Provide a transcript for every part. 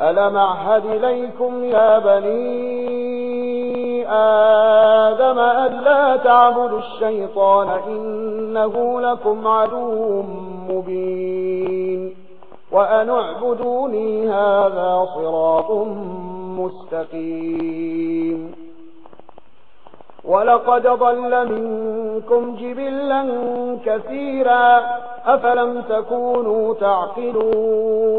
ألم أعهد إليكم يا بني آدم أن لا تعبدوا الشيطان إنه لكم عدو مبين وأن اعبدوني هذا صراط مستقيم ولقد ضل منكم جبلا كثيرا أفلم تكونوا تعقلون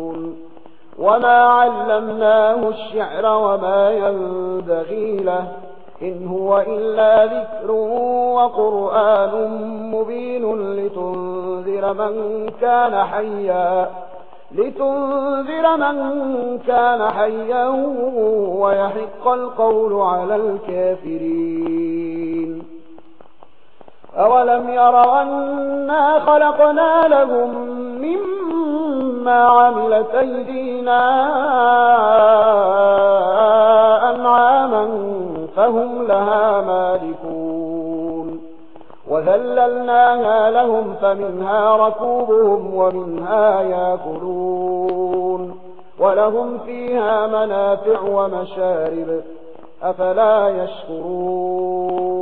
وما علمناه الشعر وما ينبغي له إن هو إلا ذكر وقرآن مبين لتنذر من كان حيا لتنذر من كان حيا ويحق القول على الكافرين أولم يروا أنا خلقنا لهم مما ما عملت أيدينا أنعاما فهم لها مالكون وذللناها لهم فمنها ركوبهم ومنها ياكلون ولهم فيها منافع ومشارب أفلا يشكرون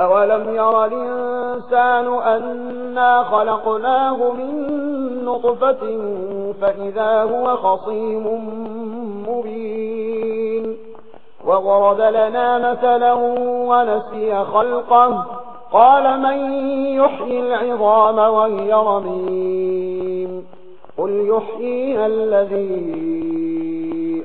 أولم ير الإنسان أنا خلقناه من نطفة فإذا هو خصيم مبين وغرد لنا مثلا ونسي خلقه قال من يحيي العظام وهي رميم قل يحييها الذين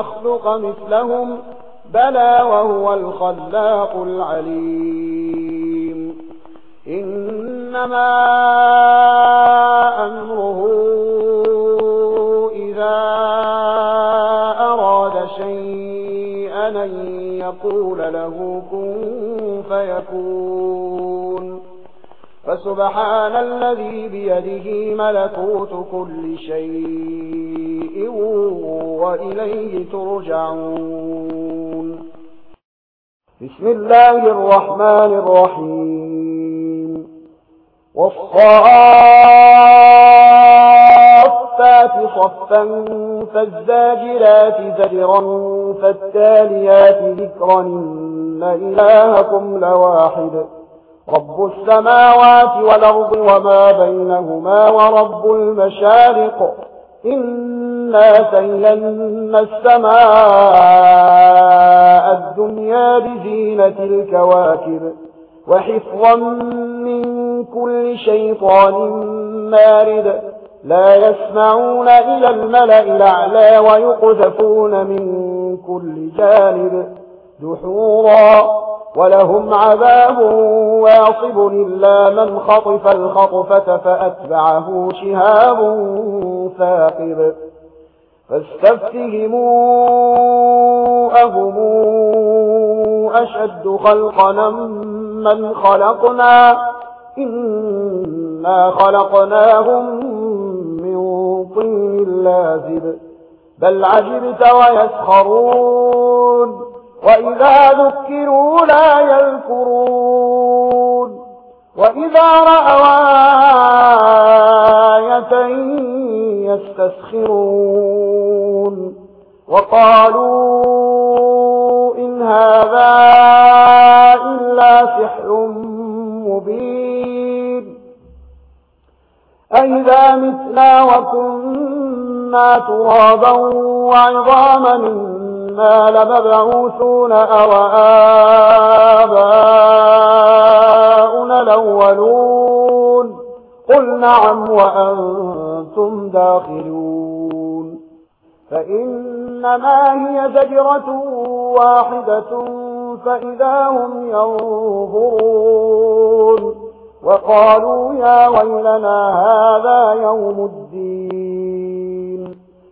يخلق مثلهم بلى وهو الخلاق العليم. إنما أمره إذا أراد شيئا يقول له كن فيكون. فسبحان الذي بيده ملكوت كل شيء وإليه ترجعون. بسم الله الرحمن الرحيم. والصافات صفا فالزاجرات زجرا فالتاليات ذكرا إن إلهكم لواحد. رب السماوات والأرض وما بينهما ورب المشارق. إنا سيلن السماء الدنيا بزينة الكواكب وحفظا من كل شيطان مارد. لا يسمعون إلى الملأ الأعلى ويقذفون من كل جانب. دحورا ولهم عذاب واصب إلا من خطف الخطفة فأتبعه شهاب ثاقب. فاستفتهموا أهم أشد خلقنا من خلقنا. إنا خلقناهم من طين لازب. بل عجبت ويسخرون. وإذا ذكروا لا يذكرون وإذا رأوا آية يستسخرون وقالوا إن هذا إلا سحر مبين أئذا متنا وكنا كنا ترابا وعظاما إنا لمبعوثون أو آباؤنا الأولون قل نعم وأنتم داخلون فإنما هي زجرة واحدة فإذا هم ينظرون وقالوا يا ويلنا هذا يوم الدين